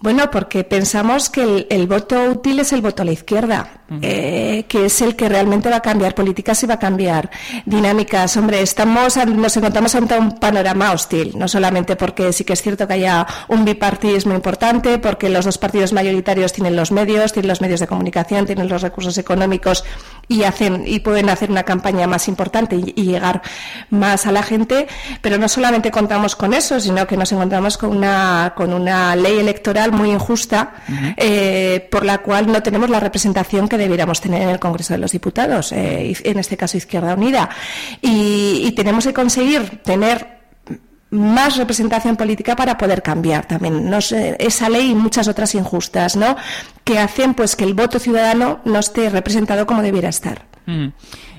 Bueno, porque pensamos que el, voto útil es el voto a la izquierda, eh, que es el que realmente va a cambiar políticas y va a cambiar dinámicas. Hombre, estamos, nos encontramos ante un panorama hostil, no solamente porque sí que es cierto que haya un bipartidismo importante, porque los dos partidos mayoritarios tienen los medios, tienen los medios de comunicación, tienen los recursos económicos y hacen y pueden hacer una campaña más importante y, y llegar más a la gente, pero no solamente contamos con eso, sino que nos encontramos con una con una ley electoral muy injusta eh, por la cual no tenemos la representación que debiéramos tener en el Congreso de los Diputados, eh, en este caso Izquierda Unida. Y, tenemos que conseguir tener más representación política para poder cambiar también. No esa ley y muchas otras injustas no que hacen pues que el voto ciudadano no esté representado como debiera estar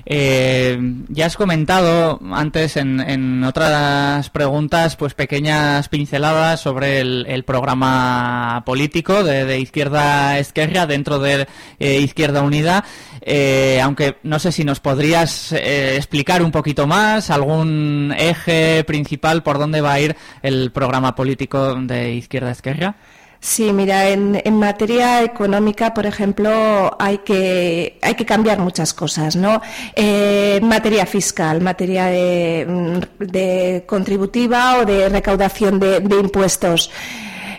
eh, ya has comentado antes en, otras preguntas, pues pequeñas pinceladas sobre el, programa político de, Izquierda Esquerra dentro de eh, Izquierda Unida. Eh, aunque no sé si nos podrías explicar un poquito más algún eje principal por dónde va a ir el programa político de Izquierda Esquerra. Sí, mira, en, en, materia económica, por ejemplo, hay que, hay que cambiar muchas cosas, ¿no? Eh, materia fiscal, materia de, de, contributiva o de recaudación de, de impuestos.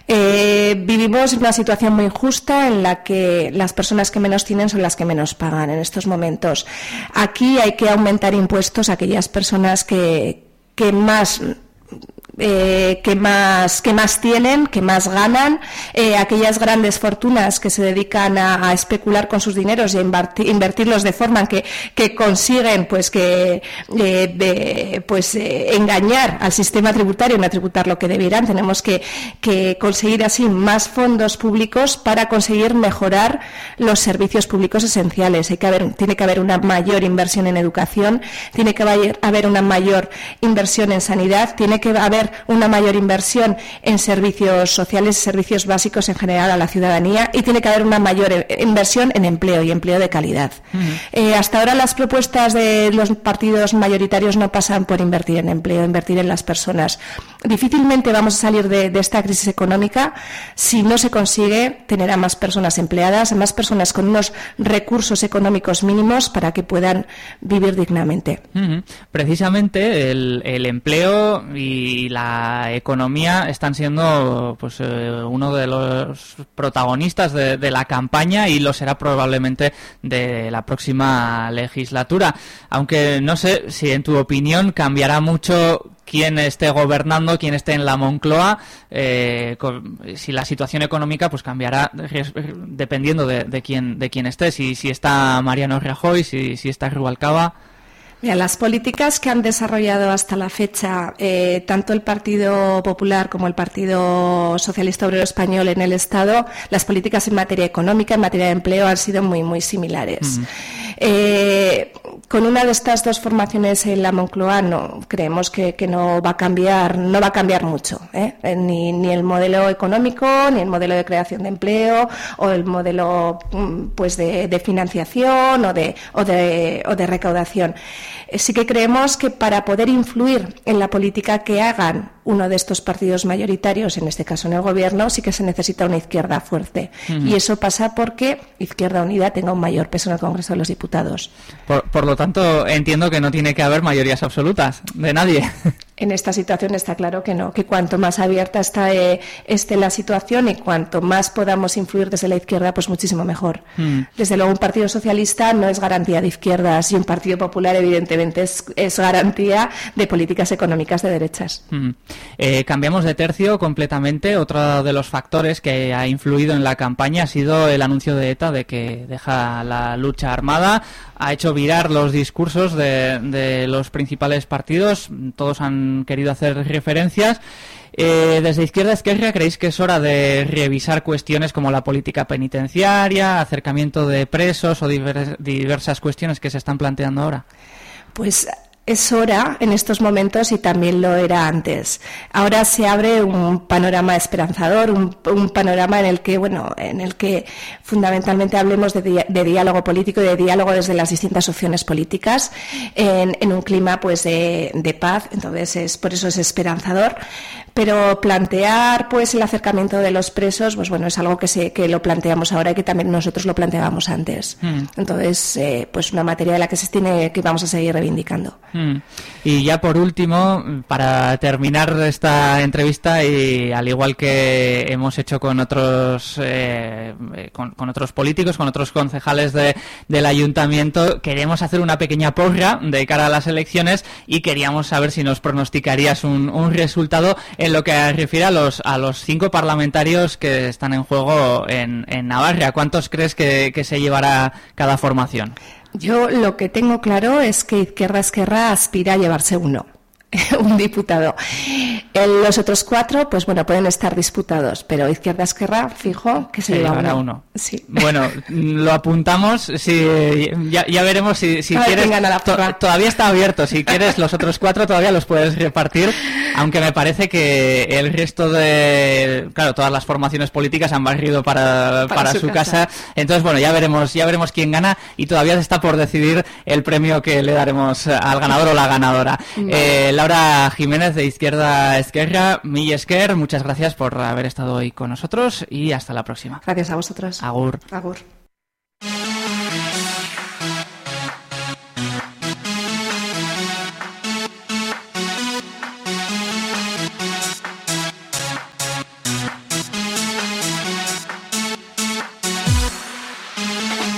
Eh, vivimos una situación muy injusta en la que las personas que menos tienen son las que menos pagan en estos momentos. Aquí hay que aumentar impuestos a aquellas personas que, que más eh, que, más, que más tienen, que más ganan, eh, aquellas grandes fortunas que se dedican a, especular con sus dineros y a invertir, invertirlos de forma que, que consiguen pues que eh, de, pues eh, engañar al sistema tributario y no tributar lo que debieran. Tenemos que, que conseguir así más fondos públicos para conseguir mejorar los servicios públicos esenciales. Hay que haber, tiene que haber una mayor inversión en educación, tiene que haber una mayor inversión en sanidad, tiene que haber una mayor inversión en servicios sociales, servicios básicos en general a la ciudadanía y tiene que haber una mayor eh, inversión en empleo y empleo de calidad. Uh -huh. eh, hasta ahora las propuestas de los partidos mayoritarios no pasan por invertir en empleo, invertir en las personas. Difícilmente vamos a salir de, esta crisis económica si no se consigue tener a más personas empleadas, a más personas con unos recursos económicos mínimos para que puedan vivir dignamente. Precisamente el, empleo y la economía están siendo pues eh, uno de los protagonistas de, la campaña y lo será probablemente de la próxima legislatura. Aunque no sé si en tu opinión cambiará mucho quién esté gobernando, quién esté en la Moncloa, eh, si la situación económica pues cambiará dependiendo de, de quién de quién esté, si, si está Mariano Rajoy, si, si está Rubalcaba. Mira, las políticas que han desarrollado hasta la fecha eh, tanto el Partido Popular como el Partido Socialista Obrero Español en el Estado, las políticas en materia económica, en materia de empleo, han sido muy, muy similares. Uh -huh. eh, con una de estas dos formaciones en la Moncloa no, creemos que, que no va a cambiar, no va a cambiar mucho, ¿eh? ni, ni el modelo económico, ni el modelo de creación de empleo, o el modelo pues de, de financiación o de, o de, o de recaudación. Eh, sí que creemos que para poder influir en la política que hagan uno de estos partidos mayoritarios, en este caso en el gobierno, sí que se necesita una izquierda fuerte. Uh -huh. Y eso pasa porque Izquierda Unida tenga un mayor peso en el Congreso de los Diputados. Por, por lo tanto, entiendo que no tiene que haber mayorías absolutas de nadie. En esta situación está claro que no, que cuanto más abierta está, eh, esté la situación y cuanto más podamos influir desde la izquierda, pues muchísimo mejor. Mm. Desde luego, un partido socialista no es garantía de izquierdas y un partido popular, evidentemente, es, es garantía de políticas económicas de derechas. Mm. Eh, cambiamos de tercio completamente. Otro de los factores que ha influido en la campaña ha sido el anuncio de ETA de que deja la lucha armada. Ha hecho virar los discursos de, de los principales partidos. Todos han querido hacer referencias. Eh, desde Izquierda Esquerra, ¿creéis que es hora de revisar cuestiones como la política penitenciaria, acercamiento de presos o divers, diversas cuestiones que se están planteando ahora? Pues es hora en estos momentos y también lo era antes. Ahora se abre un panorama esperanzador, un, panorama en el que, bueno, en el que fundamentalmente hablemos de, di de diálogo político y de diálogo desde las distintas opciones políticas en, en un clima, pues, de, de paz. Entonces, es, por eso es esperanzador pero plantear pues el acercamiento de los presos pues bueno es algo que se que lo planteamos ahora y que también nosotros lo planteábamos antes mm. entonces eh, pues una materia de la que se tiene que vamos a seguir reivindicando mm. y ya por último para terminar esta entrevista y al igual que hemos hecho con otros eh, con, con, otros políticos con otros concejales de, del ayuntamiento queremos hacer una pequeña porra de cara a las elecciones y queríamos saber si nos pronosticarías un, un resultado en lo que refiere a los, a los cinco parlamentarios que están en juego en, en Navarra. ¿Cuántos crees que, que, se llevará cada formación? Yo lo que tengo claro es que Izquierda Esquerra aspira a llevarse uno. un diputado. Eh, los otros cuatro, pues bueno, pueden estar disputados, pero izquierda esquerra, fijo, que se, lleva uno. uno. Sí. Bueno, lo apuntamos, si, ya, ya veremos si, si quieres. La todavía está abierto, si quieres los otros cuatro todavía los puedes repartir, aunque me parece que el resto de, claro, todas las formaciones políticas han barrido para, para, su, casa. Entonces, bueno, ya veremos, ya veremos quién gana y todavía está por decidir el premio que le daremos al ganador o la ganadora. Eh, Laura Jiménez de Izquierda Esquerra, mi Esquer, muchas gracias por haber estado hoy con nosotros y hasta la próxima. Gracias a vosotras. Agur. Agur.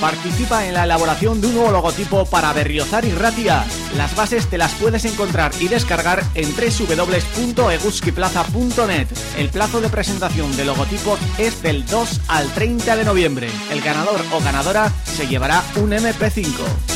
participa en la elaboración de un nuevo logotipo para Berriozar y Ratia. Las bases te las puedes encontrar y descargar en www.eguzquiplaza.net. El plazo de presentación de logotipos es del 2 al 30 de noviembre. El ganador o ganadora se llevará un MP5.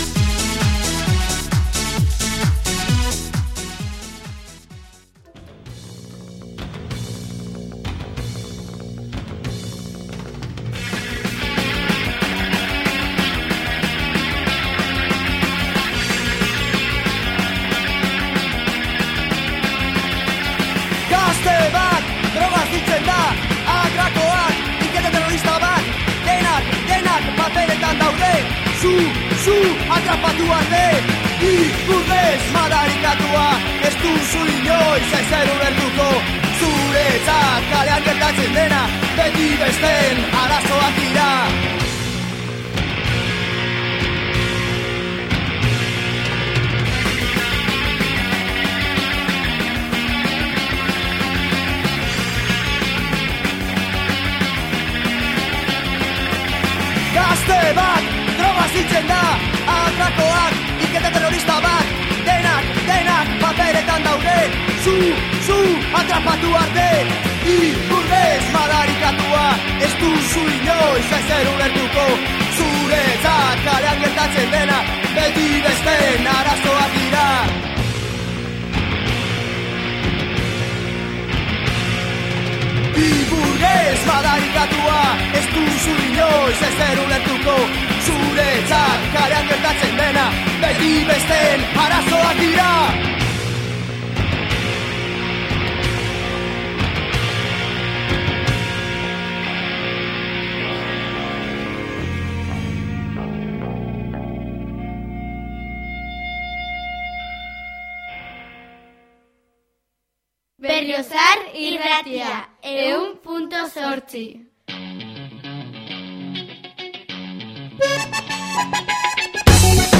Berriozar irratia, eun punto sortzi.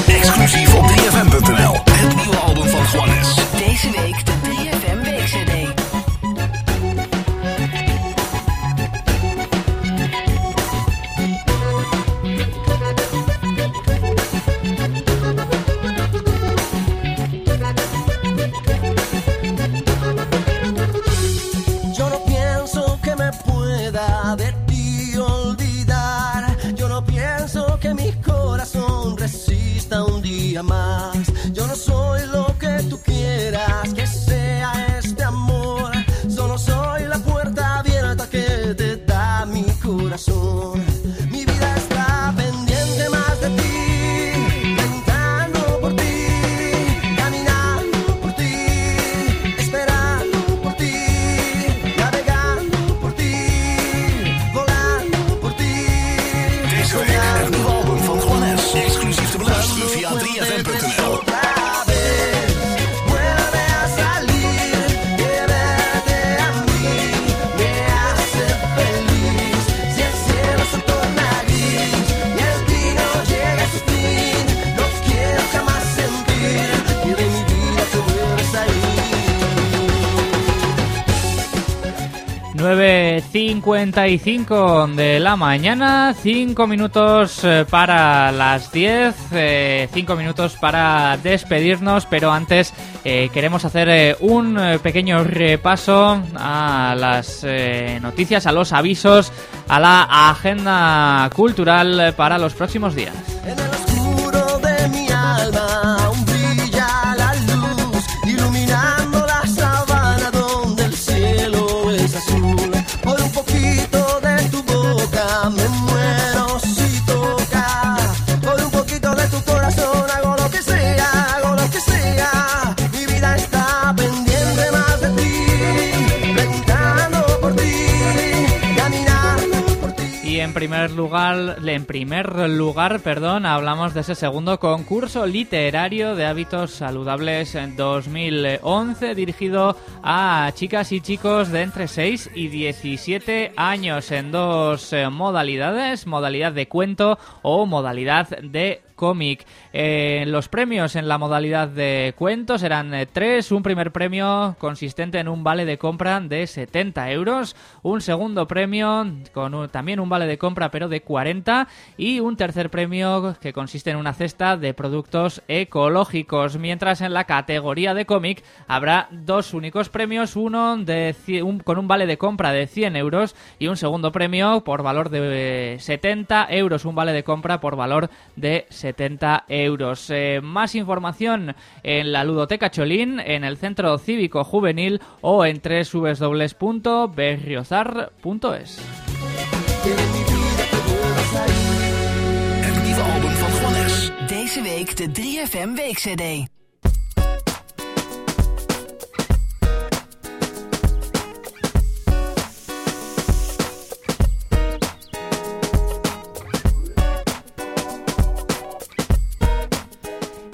Exclusief op 3fm.nl, het nieuwe album van Juanes. Deze week de 3FM Weekzender. 45 de la mañana, 5 minutos eh, para las 10, 5 eh, minutos para despedirnos, pero antes eh, queremos hacer un pequeño repaso a las noticias, a los avisos, a la agenda cultural para los próximos días. Lugar, en primer lugar, perdón, hablamos de ese segundo concurso literario de hábitos saludables en 2011 dirigido a chicas y chicos de entre 6 y 17 años en dos eh, modalidades, modalidad de cuento o modalidad de cómic. Eh, los premios en la modalidad de cuentos eran eh, tres. Un primer premio consistente en un vale de compra de 70 euros. Un segundo premio con también un vale de compra pero de 40. Y un tercer premio que consiste en una cesta de productos ecológicos. Mientras en la categoría de cómic habrá dos únicos premios. Uno de con un vale de compra de 100 euros y un segundo premio por valor de 70 euros. Un vale de compra por valor de 70 euros. Eh, más información en la Ludoteca Cholín, en el Centro Cívico Juvenil o en www.berriozar.es. Deze week de 3FM Week-CD.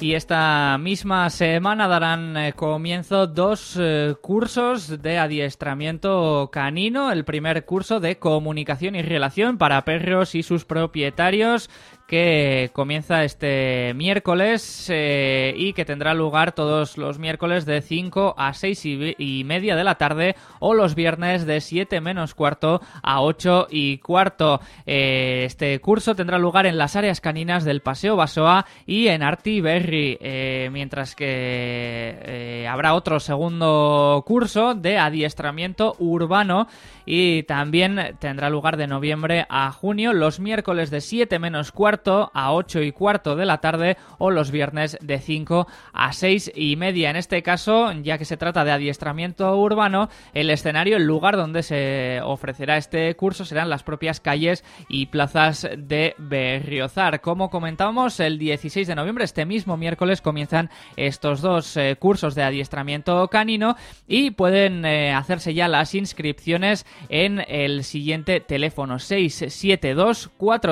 Y esta misma semana darán eh, comienzo dos eh, cursos de adiestramiento canino. El primer curso de comunicación y relación para perros y sus propietarios que comienza este miércoles eh, y que tendrá lugar todos los miércoles de 5 a 6 y, media de la tarde o los viernes de 7 menos cuarto a 8 y cuarto. Eh, este curso tendrá lugar en las áreas caninas del Paseo Basoa y en Arti Berry, eh, mientras que habrá otro segundo curso de adiestramiento urbano y también tendrá lugar de noviembre a junio los miércoles de 7 menos cuarto a 8 y cuarto de la tarde o los viernes de 5 a 6 y media. En este caso, ya que se trata de adiestramiento urbano, el escenario, el lugar donde se ofrecerá este curso serán las propias calles y plazas de Berriozar. Como comentábamos, el 16 de noviembre, este mismo miércoles, comienzan estos dos eh, cursos de adiestramiento canino y pueden eh, hacerse ya las inscripciones en el siguiente teléfono 672 40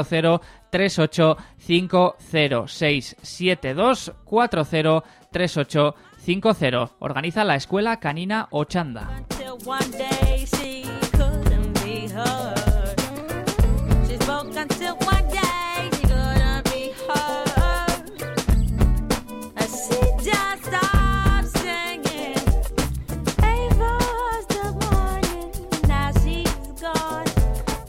3850 672 40 3850 Organiza la Escuela Canina Ochanda.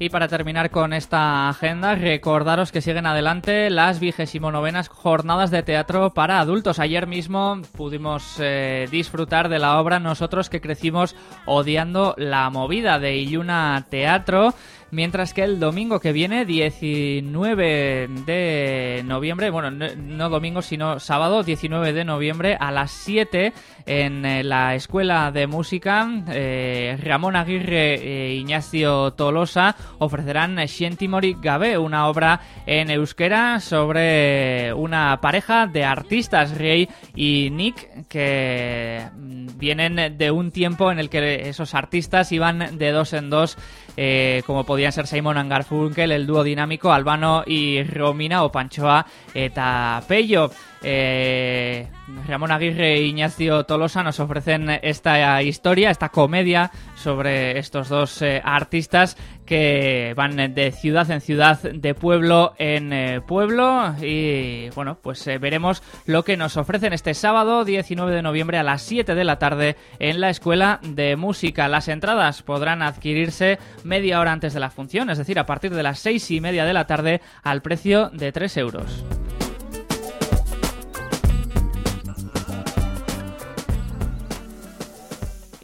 Y para terminar con esta agenda, recordaros que siguen adelante las vigésimo novenas jornadas de teatro para adultos. Ayer mismo pudimos eh, disfrutar de la obra Nosotros que crecimos odiando la movida de Iyuna Teatro mientras que el domingo que viene, 19 de noviembre, bueno, no, domingo, sino sábado, 19 de noviembre, a las 7 en eh, la Escuela de Música, eh, Ramón Aguirre e Ignacio Tolosa ofrecerán Shentimori Gabe, una obra en euskera sobre una pareja de artistas, Rey y Nick, que mm, vienen de un tiempo en el que esos artistas iban de dos en dos eh, como podían ser Simon and Garfunkel, el dúo dinámico, Albano y Romina o Panchoa eta Pello. Eh, Ramón Aguirre e Ignacio Tolosa nos ofrecen esta historia, esta comedia sobre estos dos eh, artistas que van de ciudad en ciudad, de pueblo en eh, pueblo y bueno, pues eh, veremos lo que nos ofrecen este sábado 19 de noviembre a las 7 de la tarde en la Escuela de Música. Las entradas podrán adquirirse media hora antes de la función, es decir, a partir de las 6 y media de la tarde al precio de 3 euros.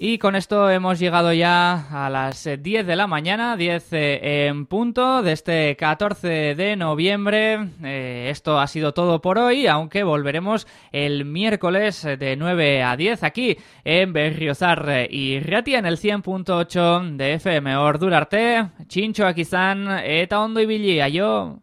Y con esto hemos llegado ya a las 10 eh, de la mañana, 10 eh, en punto de este 14 de noviembre. Eh, esto ha sido todo por hoy, aunque volveremos el miércoles de 9 a 10 aquí en Berriozar y Ratia en el 100.8 de FM. Ordurarte, Chincho Akizan, eta ondo ibili, ayo.